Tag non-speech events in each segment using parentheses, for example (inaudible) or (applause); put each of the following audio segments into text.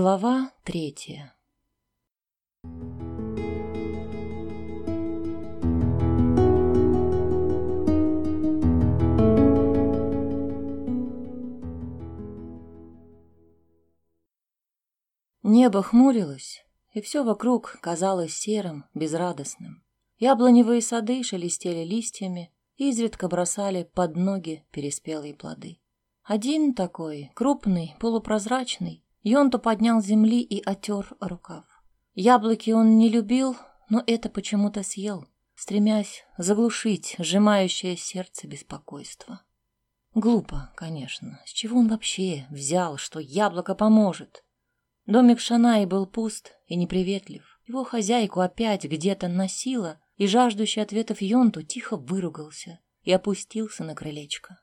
Глава третья Небо хмурилось, и все вокруг казалось серым, безрадостным. Яблоневые сады шелестели листьями, изредка бросали под ноги переспелые плоды. Один такой, крупный, полупрозрачный, Йонто поднял земли и отер рукав. Яблоки он не любил, но это почему-то съел, стремясь заглушить сжимающее сердце беспокойство. Глупо, конечно. С чего он вообще взял, что яблоко поможет? Домик Шанаи был пуст и неприветлив. Его хозяйку опять где-то носило, и жаждущий ответов Йонту тихо выругался и опустился на крылечко.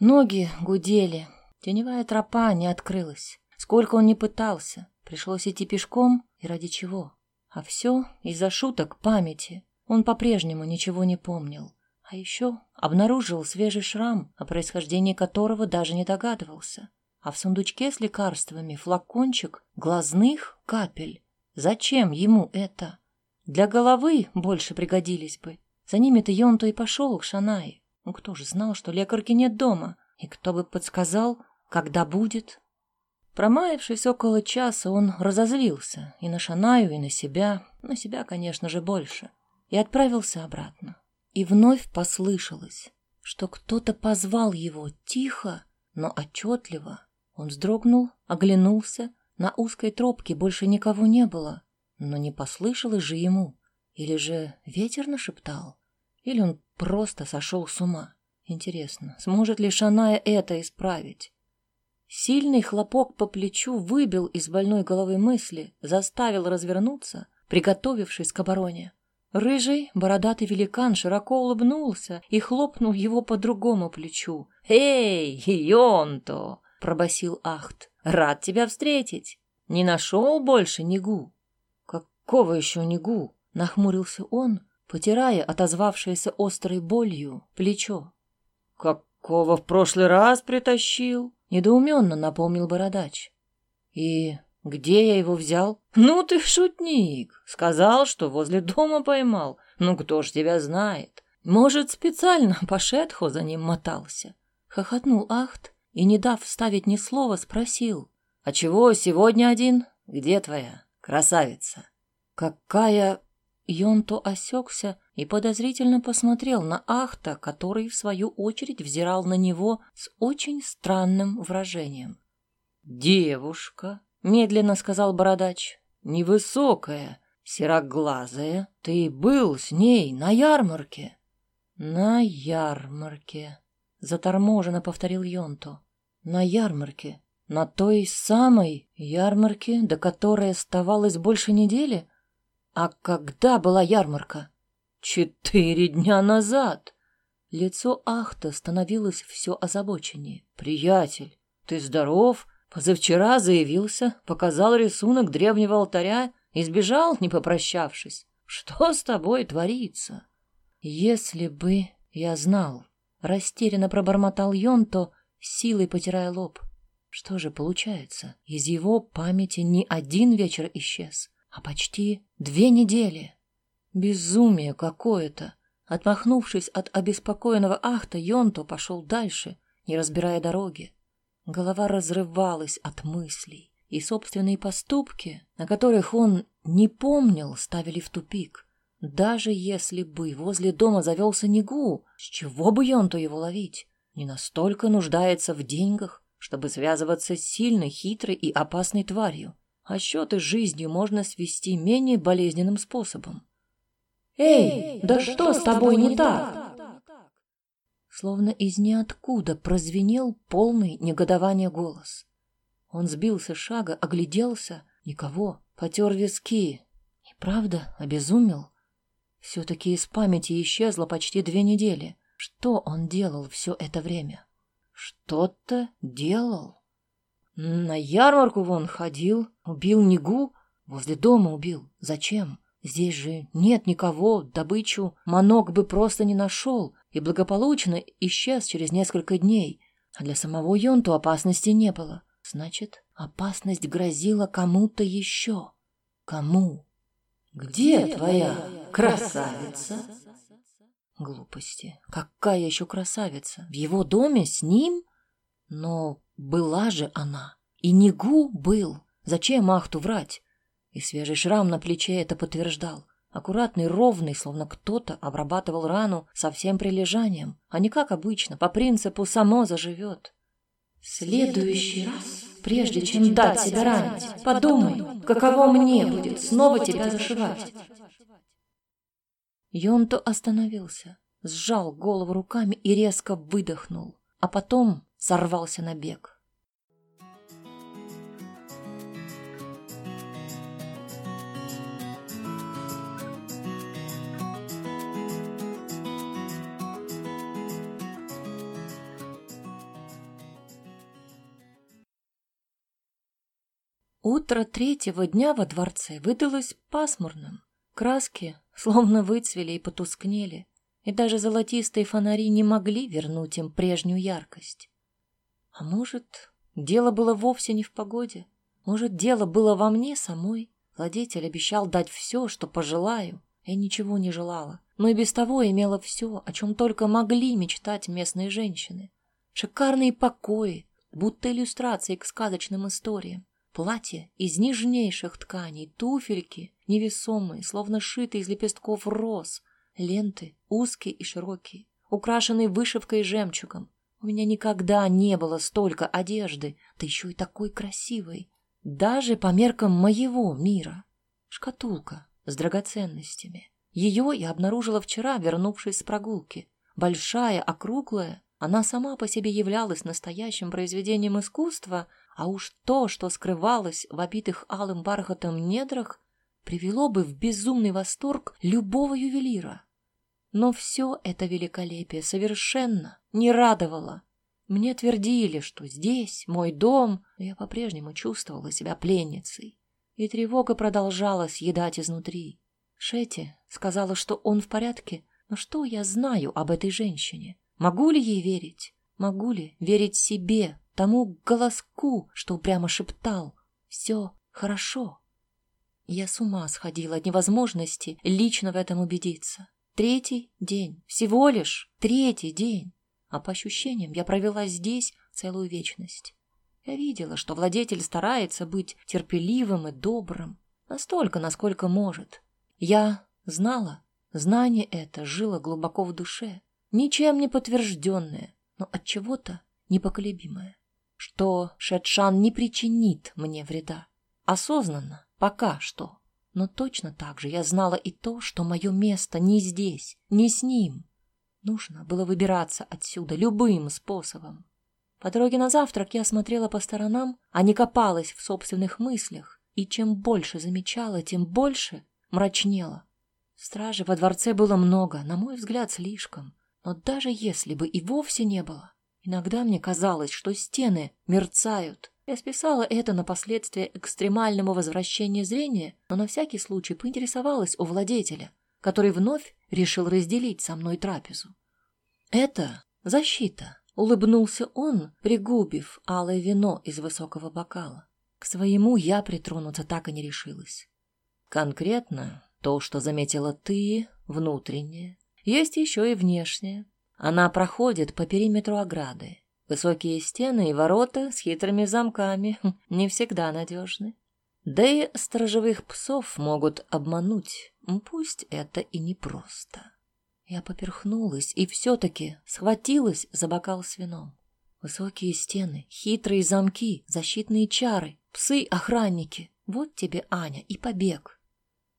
Ноги гудели, теневая тропа не открылась. Сколько он не пытался, пришлось идти пешком, и ради чего? А все из-за шуток памяти. Он по-прежнему ничего не помнил. А еще обнаружил свежий шрам, о происхождении которого даже не догадывался. А в сундучке с лекарствами флакончик глазных капель. Зачем ему это? Для головы больше пригодились бы. За ними-то Йонто и пошел к Шанае. Ну кто же знал, что лекарки нет дома? И кто бы подсказал, когда будет? Промаявшись около часа, он разозлился и на Шанаю, и на себя, на себя, конечно же, больше, и отправился обратно. И вновь послышалось, что кто-то позвал его тихо, но отчетливо. Он вздрогнул, оглянулся, на узкой тропке больше никого не было, но не послышалось же ему. Или же ветер нашептал? Или он просто сошел с ума? Интересно, сможет ли Шаная это исправить? Сильный хлопок по плечу выбил из больной головы мысли, заставил развернуться, приготовившись к обороне. Рыжий, бородатый великан широко улыбнулся и хлопнул его по другому плечу. «Эй, Йонто!» — пробасил Ахт. «Рад тебя встретить! Не нашел больше Нигу?» «Какого еще Нигу?» — нахмурился он, потирая отозвавшееся острой болью плечо. «Какого в прошлый раз притащил?» — недоуменно напомнил бородач. «И где я его взял?» «Ну ты шутник! Сказал, что возле дома поймал. Ну кто ж тебя знает? Может, специально (laughs) по шетху за ним мотался?» Хохотнул Ахт и, не дав вставить ни слова, спросил. «А чего сегодня один? Где твоя красавица?» «Какая Йонто осекся и подозрительно посмотрел на Ахта, который, в свою очередь, взирал на него с очень странным выражением. «Девушка», — медленно сказал бородач, — «невысокая, сероглазая. Ты был с ней на ярмарке». «На ярмарке», — заторможенно повторил Йонто. «На ярмарке. На той самой ярмарке, до которой оставалось больше недели?» А когда была ярмарка? Четыре дня назад. Лицо Ахта становилось все озабоченнее. Приятель, ты здоров? Позавчера заявился, показал рисунок древнего алтаря и сбежал, не попрощавшись. Что с тобой творится? Если бы я знал, растерянно пробормотал Йонто, силой потирая лоб. Что же получается? Из его памяти ни один вечер исчез а почти две недели. Безумие какое-то. Отмахнувшись от обеспокоенного ахта, Йонто пошел дальше, не разбирая дороги. Голова разрывалась от мыслей, и собственные поступки, на которых он не помнил, ставили в тупик. Даже если бы возле дома завелся Нигу, с чего бы Йонто его ловить? Не настолько нуждается в деньгах, чтобы связываться с сильной, хитрой и опасной тварью а счеты с жизнью можно свести менее болезненным способом. «Эй, да, да что с тобой не так?» Словно из ниоткуда прозвенел полный негодования голос. Он сбился с шага, огляделся. Никого. Потер виски. И правда обезумел. Все-таки из памяти исчезло почти две недели. Что он делал все это время? Что-то делал. На ярмарку вон ходил, убил Нигу, возле дома убил. Зачем? Здесь же нет никого, добычу Манок бы просто не нашел и благополучно исчез через несколько дней. А для самого Йонту опасности не было. Значит, опасность грозила кому-то еще. Кому? Где твоя красавица? Глупости. Какая еще красавица? В его доме с ним? Но была же она. И Нигу был. Зачем Ахту врать? И свежий шрам на плече это подтверждал. Аккуратный, ровный, словно кто-то обрабатывал рану со всем прилежанием, а не как обычно, по принципу «само заживет». «Следующий раз, прежде чем дать себя ранить, подумай, каково мне будет снова тебя зашивать». Йонто остановился, сжал голову руками и резко выдохнул, а потом сорвался на бег. Утро третьего дня во дворце выдалось пасмурным. Краски словно выцвели и потускнели, и даже золотистые фонари не могли вернуть им прежнюю яркость. А может, дело было вовсе не в погоде? Может, дело было во мне самой? Владетель обещал дать все, что пожелаю. Я ничего не желала, но и без того имела все, о чем только могли мечтать местные женщины. Шикарные покои, будто иллюстрации к сказочным историям Платье из нежнейших тканей, туфельки, невесомые, словно шитые из лепестков роз, ленты узкие и широкие, украшенные вышивкой и жемчугом. У меня никогда не было столько одежды, да еще и такой красивой, даже по меркам моего мира. Шкатулка с драгоценностями. Ее я обнаружила вчера, вернувшись с прогулки. Большая, округлая, она сама по себе являлась настоящим произведением искусства, а уж то, что скрывалось в обитых алым бархатом недрах, привело бы в безумный восторг любого ювелира. Но все это великолепие совершенно не радовало. Мне твердили, что здесь мой дом, но я по-прежнему чувствовала себя пленницей. И тревога продолжала съедать изнутри. Шети сказала, что он в порядке, но что я знаю об этой женщине? Могу ли ей верить? Могу ли верить себе, тому голоску, что прямо шептал «Все хорошо». Я с ума сходила от невозможности лично в этом убедиться. Третий день, всего лишь третий день. А по ощущениям я провела здесь целую вечность. Я видела, что владетель старается быть терпеливым и добрым, настолько, насколько может. Я знала, знание это жило глубоко в душе, ничем не подтвержденное, но от чего-то непоколебимое что Шетшан не причинит мне вреда. Осознанно, пока что. Но точно так же я знала и то, что мое место не здесь, не с ним. Нужно было выбираться отсюда любым способом. По дороге на завтрак я смотрела по сторонам, а не копалась в собственных мыслях, и чем больше замечала, тем больше мрачнела. Стражи во дворце было много, на мой взгляд, слишком. Но даже если бы и вовсе не было, Иногда мне казалось, что стены мерцают. Я списала это на последствия экстремального возвращения зрения, но на всякий случай поинтересовалась у владетеля, который вновь решил разделить со мной трапезу. «Это защита», — улыбнулся он, пригубив алое вино из высокого бокала. К своему я притронуться так и не решилась. «Конкретно то, что заметила ты, внутреннее, есть еще и внешнее. Она проходит по периметру ограды. Высокие стены и ворота с хитрыми замками (laughs) не всегда надежны. Да и сторожевых псов могут обмануть, пусть это и непросто. Я поперхнулась и все-таки схватилась за бокал с вином. Высокие стены, хитрые замки, защитные чары, псы-охранники. Вот тебе, Аня, и побег.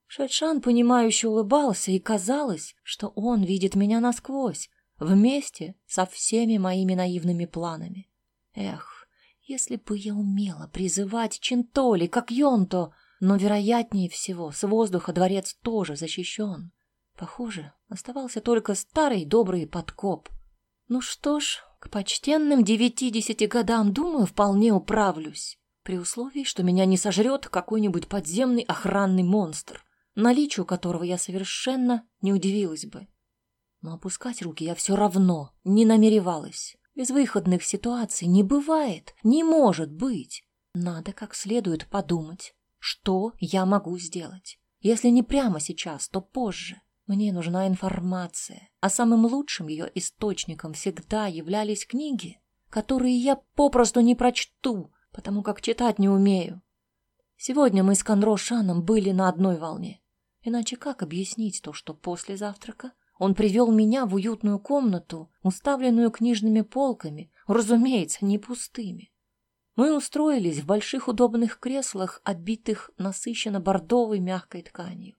Шедшан, понимающе улыбался, и казалось, что он видит меня насквозь, вместе со всеми моими наивными планами. Эх, если бы я умела призывать Чинтоли, как Йонто, но, вероятнее всего, с воздуха дворец тоже защищен. Похоже, оставался только старый добрый подкоп. Ну что ж, к почтенным девятидесяти годам, думаю, вполне управлюсь, при условии, что меня не сожрет какой-нибудь подземный охранный монстр, наличию которого я совершенно не удивилась бы. Но опускать руки я все равно не намеревалась. Безвыходных ситуаций не бывает, не может быть. Надо как следует подумать, что я могу сделать. Если не прямо сейчас, то позже. Мне нужна информация, а самым лучшим ее источником всегда являлись книги, которые я попросту не прочту, потому как читать не умею. Сегодня мы с Конро Шаном были на одной волне. Иначе как объяснить то, что после завтрака он привел меня в уютную комнату, уставленную книжными полками, разумеется, не пустыми. Мы устроились в больших удобных креслах, обитых насыщенно бордовой мягкой тканью.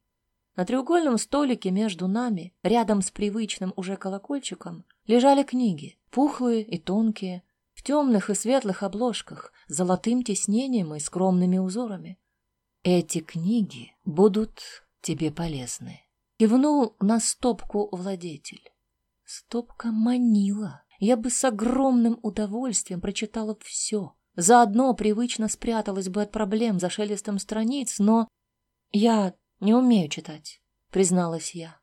На треугольном столике между нами, рядом с привычным уже колокольчиком, лежали книги, пухлые и тонкие, в темных и светлых обложках, с золотым тиснением и скромными узорами. Эти книги будут тебе полезны. Кивнул на стопку владетель. Стопка манила. Я бы с огромным удовольствием прочитала все, Заодно привычно спряталась бы от проблем за шелестом страниц, но я не умею читать, призналась я.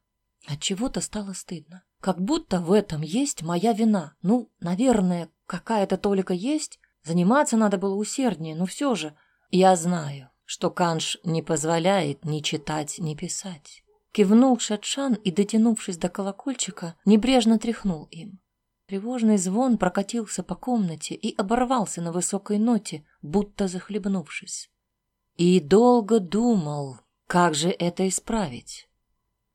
От чего-то стало стыдно. Как будто в этом есть моя вина. Ну, наверное, какая-то толика есть. Заниматься надо было усерднее, но все же я знаю, что Канш не позволяет ни читать, ни писать. Кивнул Шатшан и, дотянувшись до колокольчика, небрежно тряхнул им. Тревожный звон прокатился по комнате и оборвался на высокой ноте, будто захлебнувшись. И долго думал, как же это исправить.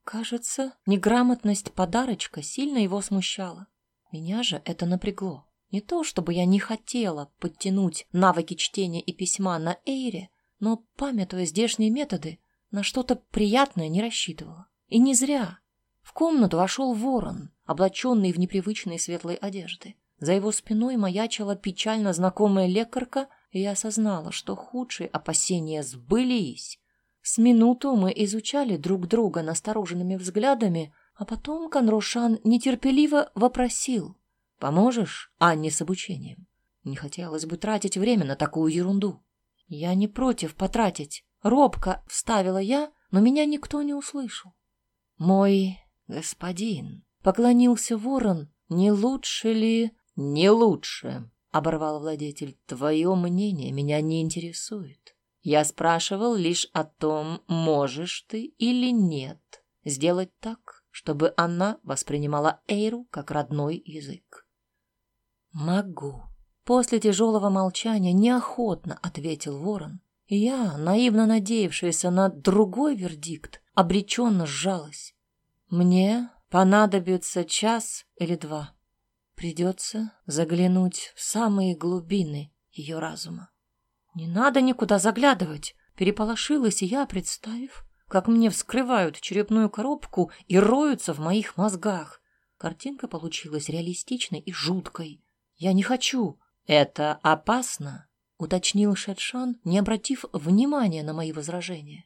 Кажется, неграмотность подарочка сильно его смущала. Меня же это напрягло. Не то, чтобы я не хотела подтянуть навыки чтения и письма на Эйре, но, памятуя здешние методы, на что-то приятное не рассчитывала. И не зря. В комнату вошел ворон, облаченный в непривычные светлые одежды. За его спиной маячила печально знакомая лекарка, и я осознала, что худшие опасения сбылись. С минуту мы изучали друг друга настороженными взглядами, а потом Конрушан нетерпеливо вопросил. «Поможешь Анне с обучением?» Не хотелось бы тратить время на такую ерунду. Я не против потратить. Робко вставила я, но меня никто не услышал. Мой господин, Поклонился ворон. Не лучше ли... Не лучше, оборвал владетель. Твое мнение меня не интересует. Я спрашивал лишь о том, можешь ты или нет сделать так, чтобы она воспринимала Эйру как родной язык. Могу. После тяжелого молчания неохотно ответил ворон. Я, наивно надеявшаяся на другой вердикт, обреченно сжалась. Мне Понадобится час или два. Придется заглянуть в самые глубины ее разума. Не надо никуда заглядывать, переполошилась я, представив, как мне вскрывают черепную коробку и роются в моих мозгах. Картинка получилась реалистичной и жуткой. Я не хочу. Это опасно, уточнил Шетшан, не обратив внимания на мои возражения.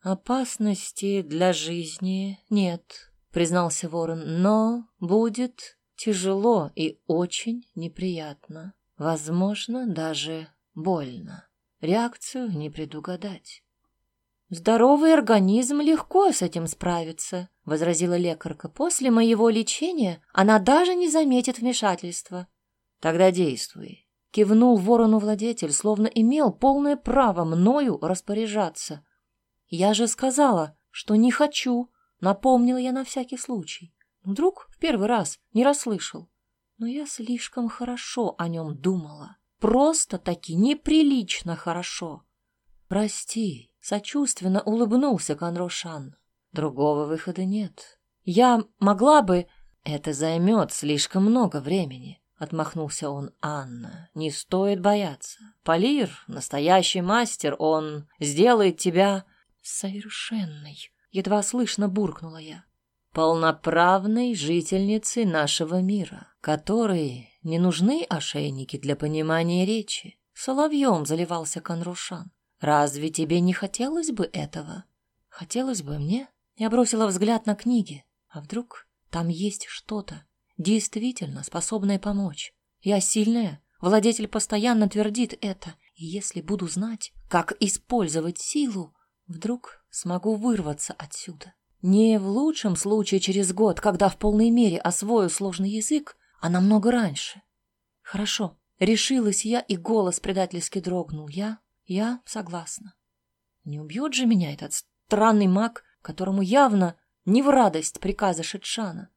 Опасности для жизни нет, признался ворон, но будет тяжело и очень неприятно. Возможно, даже больно. Реакцию не предугадать. «Здоровый организм легко с этим справится», — возразила лекарка. «После моего лечения она даже не заметит вмешательства». «Тогда действуй», — кивнул ворону владетель, словно имел полное право мною распоряжаться. «Я же сказала, что не хочу», Напомнил я на всякий случай. Вдруг в первый раз не расслышал. Но я слишком хорошо о нем думала. Просто-таки неприлично хорошо. Прости, сочувственно улыбнулся Конрошан. Другого выхода нет. Я могла бы... Это займет слишком много времени. Отмахнулся он. Анна, не стоит бояться. Полир, настоящий мастер, он сделает тебя совершенной едва слышно буркнула я. Полноправной жительницей нашего мира, которой не нужны ошейники для понимания речи. Соловьем заливался Конрушан. Разве тебе не хотелось бы этого? Хотелось бы мне. Я бросила взгляд на книги. А вдруг там есть что-то, действительно способное помочь? Я сильная, владетель постоянно твердит это. И если буду знать, как использовать силу, вдруг смогу вырваться отсюда. Не в лучшем случае через год, когда в полной мере освою сложный язык, а намного раньше. Хорошо. Решилась я, и голос предательски дрогнул. Я, я согласна. Не убьет же меня этот странный маг, которому явно не в радость приказа Шетшана.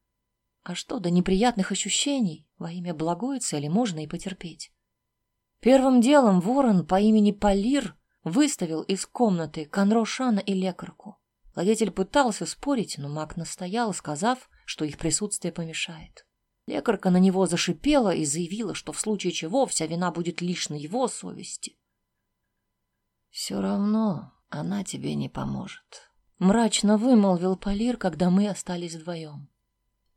А что до неприятных ощущений во имя благой цели можно и потерпеть. Первым делом ворон по имени Полир выставил из комнаты Конрошана и лекарку. Владетель пытался спорить, но маг настоял, сказав, что их присутствие помешает. Лекарка на него зашипела и заявила, что в случае чего вся вина будет лишь на его совести. «Все равно она тебе не поможет», — мрачно вымолвил Полир, когда мы остались вдвоем.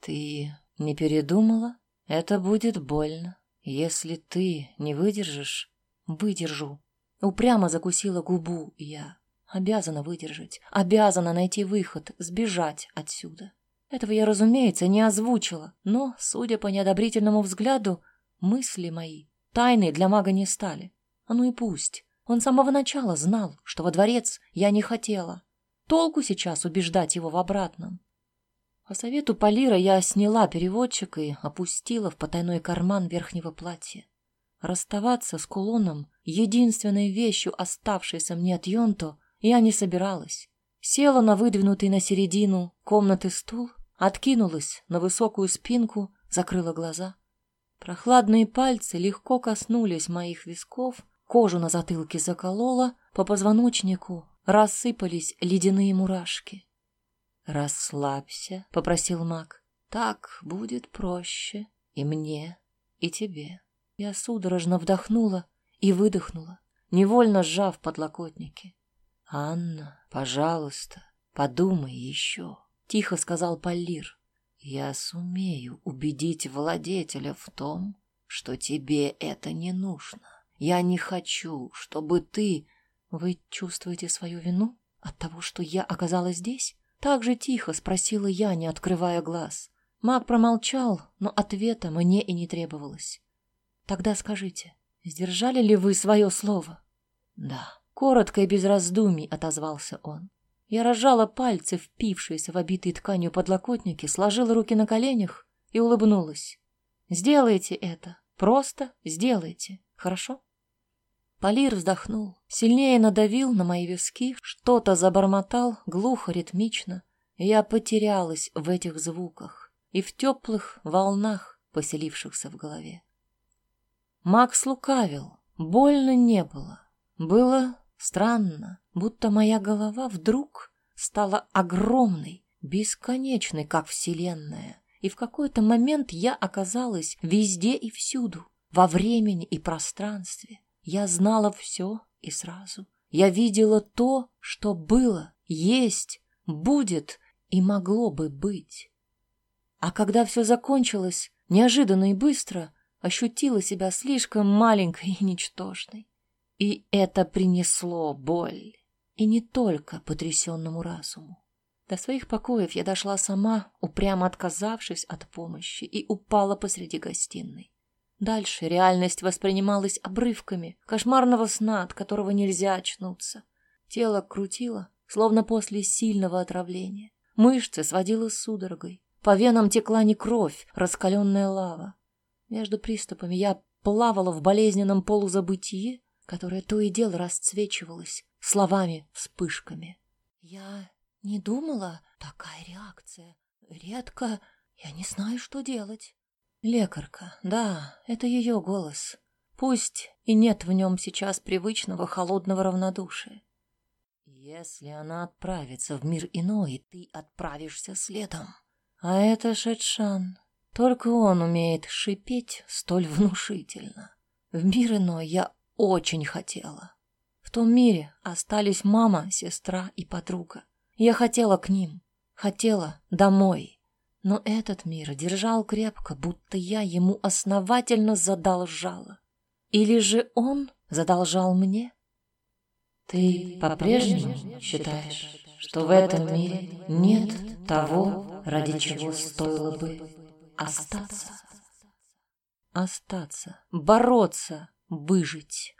«Ты не передумала? Это будет больно. Если ты не выдержишь...» «Выдержу». Упрямо закусила губу я. Обязана выдержать, обязана найти выход, сбежать отсюда. Этого я, разумеется, не озвучила, но, судя по неодобрительному взгляду, мысли мои тайны для мага не стали. А ну и пусть. Он с самого начала знал, что во дворец я не хотела. Толку сейчас убеждать его в обратном. По совету Полира я сняла переводчик и опустила в потайной карман верхнего платья. Расставаться с кулоном, единственной вещью, оставшейся мне от Йонто, я не собиралась. Села на выдвинутый на середину комнаты стул, откинулась на высокую спинку, закрыла глаза. Прохладные пальцы легко коснулись моих висков, кожу на затылке заколола, по позвоночнику рассыпались ледяные мурашки. «Расслабься», — попросил маг. «Так будет проще и мне, и тебе». Я судорожно вдохнула и выдохнула, невольно сжав подлокотники. «Анна, пожалуйста, подумай еще», — тихо сказал Полир. «Я сумею убедить владетеля в том, что тебе это не нужно. Я не хочу, чтобы ты...» «Вы чувствуете свою вину от того, что я оказалась здесь?» Так же тихо спросила я, не открывая глаз. Маг промолчал, но ответа мне и не требовалось. Тогда скажите, сдержали ли вы свое слово? Да, коротко и без раздумий отозвался он. Я разжала пальцы, впившиеся в обитые тканью подлокотники, сложила руки на коленях и улыбнулась. Сделайте это, просто сделайте, хорошо? Полир вздохнул, сильнее надавил на мои виски, что-то забормотал глухо, ритмично. Я потерялась в этих звуках и в теплых волнах, поселившихся в голове. Макс лукавил, больно не было. Было странно, будто моя голова вдруг стала огромной, бесконечной, как вселенная, и в какой-то момент я оказалась везде и всюду, во времени и пространстве. Я знала все и сразу. Я видела то, что было, есть, будет и могло бы быть. А когда все закончилось, неожиданно и быстро, ощутила себя слишком маленькой и ничтожной. И это принесло боль. И не только потрясенному разуму. До своих покоев я дошла сама, упрямо отказавшись от помощи, и упала посреди гостиной. Дальше реальность воспринималась обрывками кошмарного сна, от которого нельзя очнуться. Тело крутило, словно после сильного отравления. Мышцы сводило судорогой. По венам текла не кровь, раскаленная лава. Между приступами я плавала в болезненном полузабытии, которое то и дело расцвечивалось словами, вспышками. Я не думала, такая реакция. Редко, я не знаю, что делать. Лекарка, да, это ее голос. Пусть и нет в нем сейчас привычного холодного равнодушия. Если она отправится в мир иной, ты отправишься следом. А это Шетшан. Только он умеет шипеть столь внушительно. В мир иной я очень хотела. В том мире остались мама, сестра и подруга. Я хотела к ним, хотела домой. Но этот мир держал крепко, будто я ему основательно задолжала. Или же он задолжал мне? Ты по-прежнему считаешь, что в этом мире нет того, ради чего стоило бы остаться? Остаться, бороться, выжить.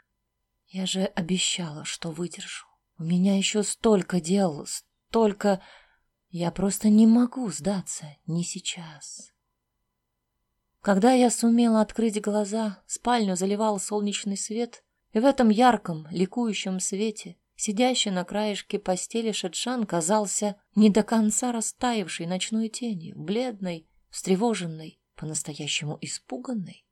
Я же обещала, что выдержу. У меня еще столько дел, столько... Я просто не могу сдаться, не сейчас. Когда я сумела открыть глаза, спальню заливал солнечный свет, и в этом ярком, ликующем свете сидящий на краешке постели Шетшан казался не до конца растаявшей ночной тенью, бледной, встревоженной, по-настоящему испуганной.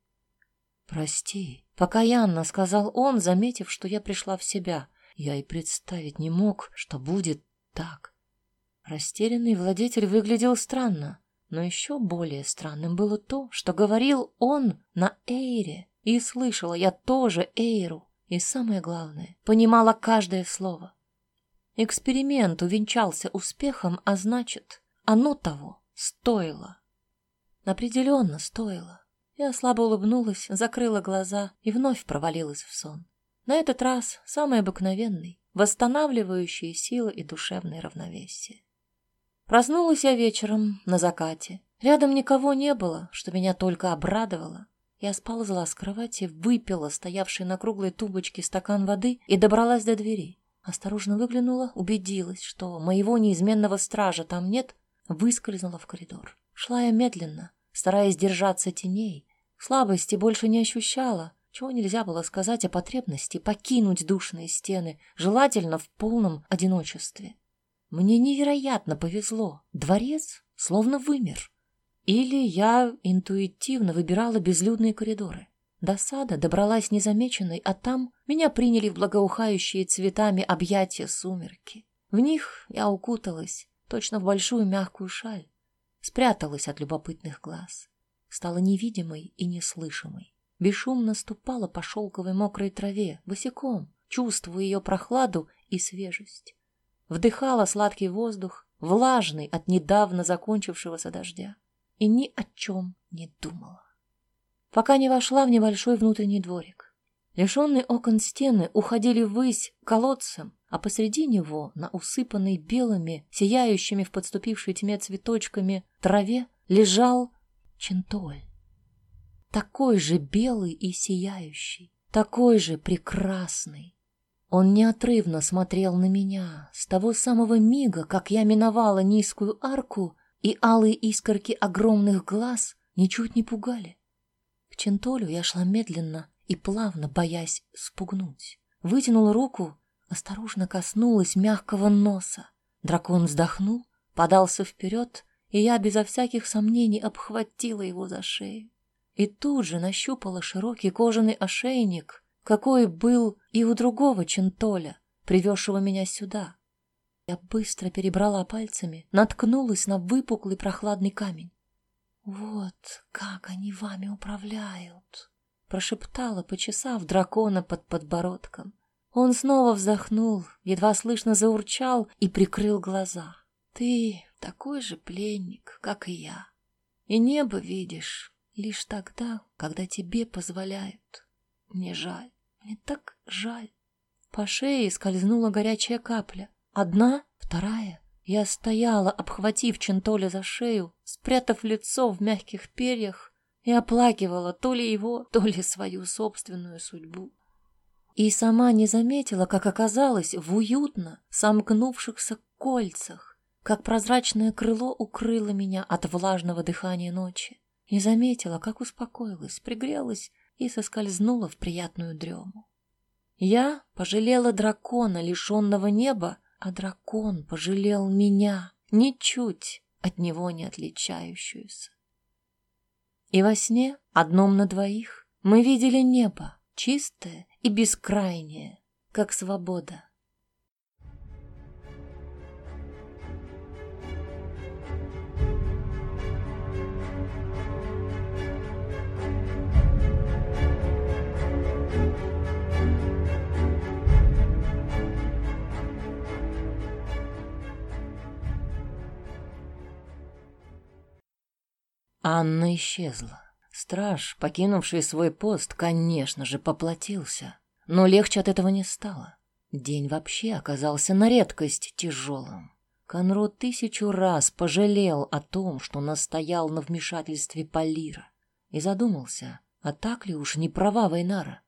«Прости», — покаянно сказал он, заметив, что я пришла в себя. Я и представить не мог, что будет так. Растерянный владетель выглядел странно, но еще более странным было то, что говорил он на Эйре, и слышала я тоже Эйру, и самое главное, понимала каждое слово. Эксперимент увенчался успехом, а значит, оно того стоило. Определенно стоило. Я слабо улыбнулась, закрыла глаза и вновь провалилась в сон. На этот раз самый обыкновенный, восстанавливающий силы и душевное равновесие. Проснулась я вечером на закате. Рядом никого не было, что меня только обрадовало. Я сползла с кровати, выпила стоявший на круглой тумбочке стакан воды и добралась до двери. Осторожно выглянула, убедилась, что моего неизменного стража там нет, выскользнула в коридор. Шла я медленно, стараясь держаться теней. Слабости больше не ощущала, чего нельзя было сказать о потребности покинуть душные стены, желательно в полном одиночестве. Мне невероятно повезло. Дворец словно вымер. Или я интуитивно выбирала безлюдные коридоры. До сада добралась незамеченной, а там меня приняли в благоухающие цветами объятия сумерки. В них я укуталась, точно в большую мягкую шаль, спряталась от любопытных глаз, стала невидимой и неслышимой. Бесшумно ступала по шелковой мокрой траве, босиком, чувствуя ее прохладу и свежесть вдыхала сладкий воздух, влажный от недавно закончившегося дождя, и ни о чем не думала. Пока не вошла в небольшой внутренний дворик. Лишенные окон стены уходили ввысь колодцем, а посреди него, на усыпанной белыми, сияющими в подступившей тьме цветочками траве, лежал Чентоль. Такой же белый и сияющий, такой же прекрасный, он неотрывно смотрел на меня с того самого мига, как я миновала низкую арку, и алые искорки огромных глаз ничуть не пугали. К Чентолю я шла медленно и плавно, боясь спугнуть. Вытянула руку, осторожно коснулась мягкого носа. Дракон вздохнул, подался вперед, и я безо всяких сомнений обхватила его за шею. И тут же нащупала широкий кожаный ошейник, какой был и у другого Чентоля, привезшего меня сюда. Я быстро перебрала пальцами, наткнулась на выпуклый прохладный камень. «Вот как они вами управляют!» — прошептала, почесав дракона под подбородком. Он снова вздохнул, едва слышно заурчал и прикрыл глаза. «Ты такой же пленник, как и я, и небо видишь лишь тогда, когда тебе позволяют. Мне жаль. Мне так жаль. По шее скользнула горячая капля. Одна, вторая. Я стояла, обхватив Чентоля за шею, спрятав лицо в мягких перьях, и оплакивала то ли его, то ли свою собственную судьбу. И сама не заметила, как оказалось в уютно сомкнувшихся кольцах, как прозрачное крыло укрыло меня от влажного дыхания ночи. Не заметила, как успокоилась, пригрелась и соскользнула в приятную дрему. Я пожалела дракона, лишенного неба, а дракон пожалел меня, ничуть от него не отличающуюся. И во сне, одном на двоих, мы видели небо, чистое и бескрайнее, как свобода. Анна исчезла. Страж, покинувший свой пост, конечно же, поплатился. Но легче от этого не стало. День вообще оказался на редкость тяжелым. Конро тысячу раз пожалел о том, что настоял на вмешательстве Полира, и задумался, а так ли уж не права Вайнара?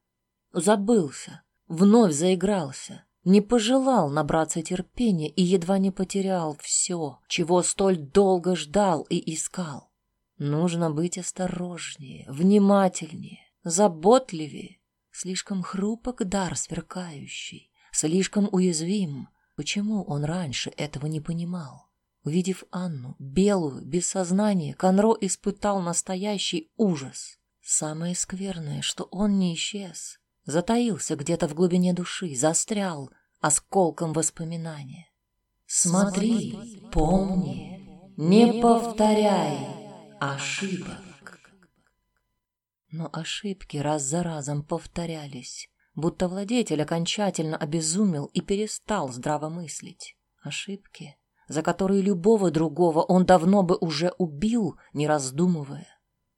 Забылся, вновь заигрался, не пожелал набраться терпения и едва не потерял все, чего столь долго ждал и искал. Нужно быть осторожнее, внимательнее, заботливее. Слишком хрупок дар сверкающий, слишком уязвим. Почему он раньше этого не понимал? Увидев Анну, белую, без сознания, Конро испытал настоящий ужас. Самое скверное, что он не исчез, затаился где-то в глубине души, застрял осколком воспоминания. Смотри, помни, не повторяй ошибок. Но ошибки раз за разом повторялись, будто владетель окончательно обезумел и перестал здраво мыслить. Ошибки, за которые любого другого он давно бы уже убил, не раздумывая.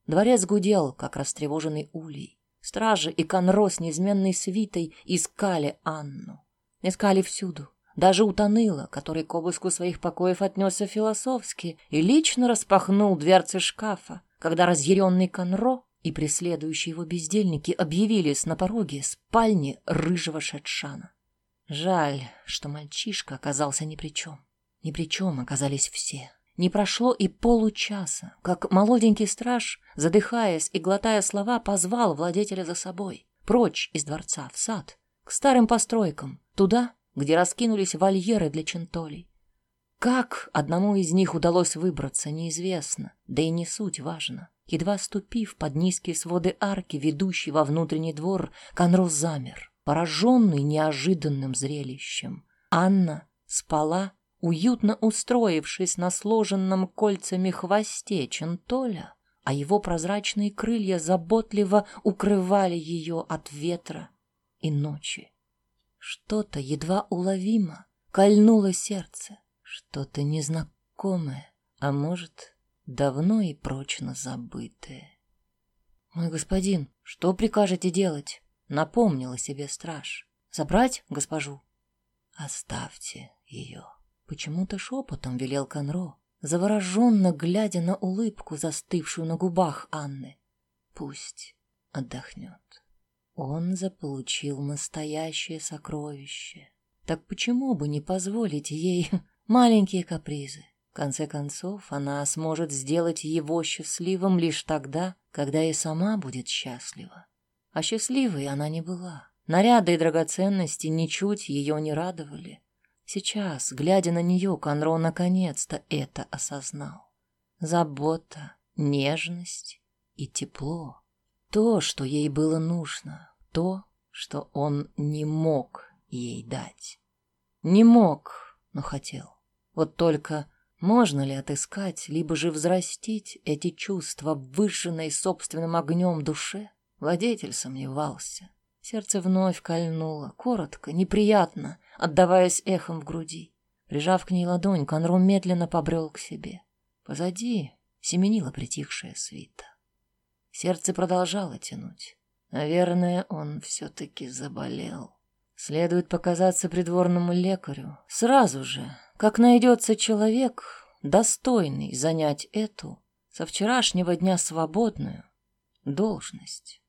Дворец гудел, как растревоженный улей. Стражи и Конро с неизменной свитой искали Анну. Искали всюду. Даже у Таныла, который к обыску своих покоев отнесся философски и лично распахнул дверцы шкафа, когда разъяренный Конро и преследующие его бездельники объявились на пороге спальни рыжего шетшана. Жаль, что мальчишка оказался ни при чем. Ни при чем оказались все. Не прошло и получаса, как молоденький страж, задыхаясь и глотая слова, позвал владетеля за собой, прочь из дворца, в сад, к старым постройкам, туда, где раскинулись вольеры для чентолей. Как одному из них удалось выбраться, неизвестно, да и не суть важно. Едва ступив под низкие своды арки, ведущей во внутренний двор, Конрос замер, пораженный неожиданным зрелищем. Анна спала уютно устроившись на сложенном кольцами хвосте Чентоля, а его прозрачные крылья заботливо укрывали ее от ветра и ночи. Что-то едва уловимо кольнуло сердце, что-то незнакомое, а может, давно и прочно забытое. «Мой господин, что прикажете делать?» — напомнила себе страж. «Забрать госпожу?» «Оставьте ее». Почему-то шепотом велел Конро, завороженно глядя на улыбку, застывшую на губах Анны. Пусть отдохнет. Он заполучил настоящее сокровище. Так почему бы не позволить ей (laughs) маленькие капризы? В конце концов, она сможет сделать его счастливым лишь тогда, когда и сама будет счастлива. А счастливой она не была. Наряды и драгоценности ничуть ее не радовали. Сейчас, глядя на нее, Конро наконец-то это осознал. Забота, нежность и тепло. То, что ей было нужно, то, что он не мог ей дать. Не мог, но хотел. Вот только можно ли отыскать, либо же взрастить эти чувства, выжженной собственным огнем душе? Владетель сомневался. Сердце вновь кольнуло, коротко, неприятно, отдаваясь эхом в груди. Прижав к ней ладонь, Конро медленно побрел к себе. Позади семенила притихшая свита. Сердце продолжало тянуть. Наверное, он все-таки заболел. Следует показаться придворному лекарю сразу же, как найдется человек, достойный занять эту со вчерашнего дня свободную должность.